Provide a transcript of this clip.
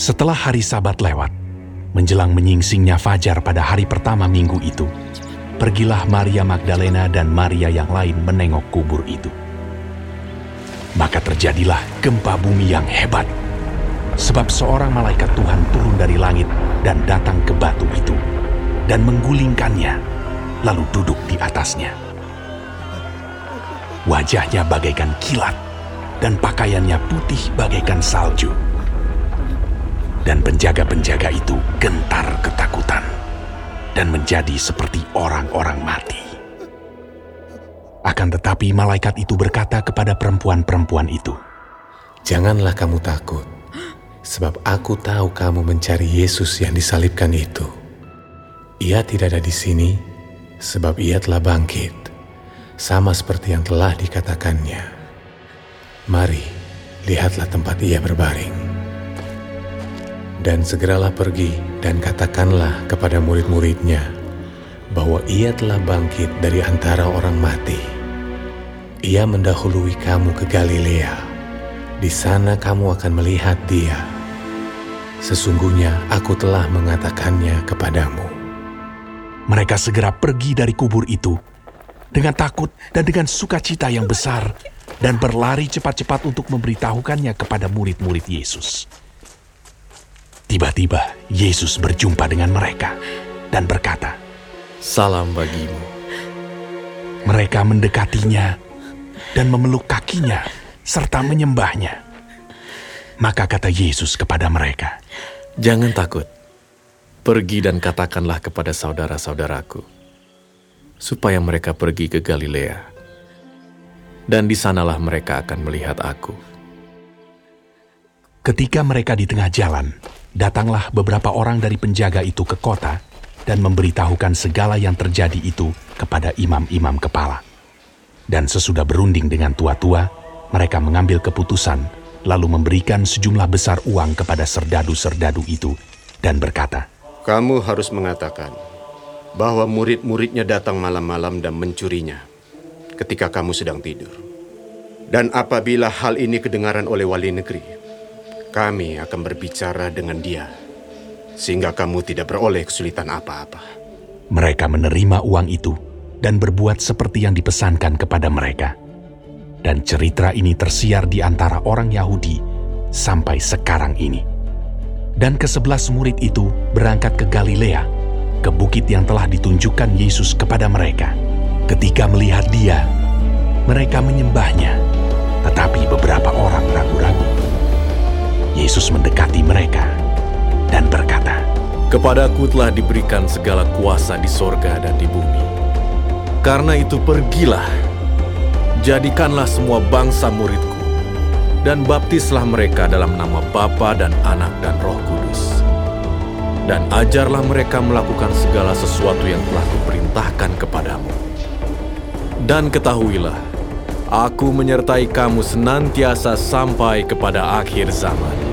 Setelah hari sabat lewat, menjelang menyingsingnya fajar pada hari pertama minggu itu, pergilah Maria Magdalena dan Maria yang lain menengok kubur itu. Maka terjadilah gempa bumi yang hebat, sebab seorang malaikat Tuhan turun dari langit dan datang ke batu itu, dan menggulingkannya, lalu duduk di atasnya. Wajahnya bagaikan kilat, dan pakaiannya putih bagaikan salju dan penjaga-penjaga itu gentar ketakutan dan menjadi seperti orang-orang mati. Akan tetapi malaikat itu berkata kepada perempuan-perempuan itu, Janganlah kamu takut, sebab aku tahu kamu mencari Yesus yang disalibkan itu. Ia tidak ada di sini, sebab ia telah bangkit, sama seperti yang telah dikatakannya. Mari, lihatlah tempat ia berbaring dan segeralah pergi dan katakanlah kepada murid-muridnya bahwa ia telah bangkit dari antara orang mati. Ia mendahului kamu ke Galilea. Di sana kamu akan melihat dia. Sesungguhnya aku telah mengatakannya kepadamu. Mereka segera pergi dari kubur itu dengan takut dan dengan sukacita yang besar dan berlari cepat-cepat untuk memberitahukannya kepada murid-murid Yesus. Tiba-tiba Yesus berjumpa dengan mereka dan berkata, Salam bagimu. Mereka mendekatinya dan memeluk kakinya serta menyembahnya. Maka kata Yesus kepada mereka, Jangan takut, pergi dan katakanlah kepada saudara-saudaraku, supaya mereka pergi ke Galilea, dan di sanalah mereka akan melihat aku. Ketika mereka di tengah jalan, datanglah beberapa orang dari penjaga itu ke kota dan memberitahukan segala yang terjadi itu kepada imam-imam kepala. Dan sesudah berunding dengan tua-tua, mereka mengambil keputusan lalu memberikan sejumlah besar uang kepada serdadu-serdadu itu dan berkata, Kamu harus mengatakan bahwa murid-muridnya datang malam-malam dan mencurinya ketika kamu sedang tidur. Dan apabila hal ini kedengaran oleh wali negeri, kami akan berbicara dengan dia, sehingga kamu tidak beroleh kesulitan apa-apa. Mereka menerima uang itu dan berbuat seperti yang dipesankan kepada mereka. Dan cerita ini tersiar di antara orang Yahudi sampai sekarang ini. Dan kesebelas murid itu berangkat ke Galilea, ke bukit yang telah ditunjukkan Yesus kepada mereka. Ketika melihat dia, mereka menyembahnya, tetapi beberapa orang ragu-ragu. Yesus mendekati mereka dan berkata, Kepadaku telah diberikan segala kuasa di sorga dan di bumi. Karena itu pergilah, jadikanlah semua bangsa muridku, dan baptislah mereka dalam nama Bapa dan Anak dan Roh Kudus. Dan ajarlah mereka melakukan segala sesuatu yang telah kuperintahkan kepadamu. Dan ketahuilah, aku menyertai kamu senantiasa sampai kepada akhir zaman.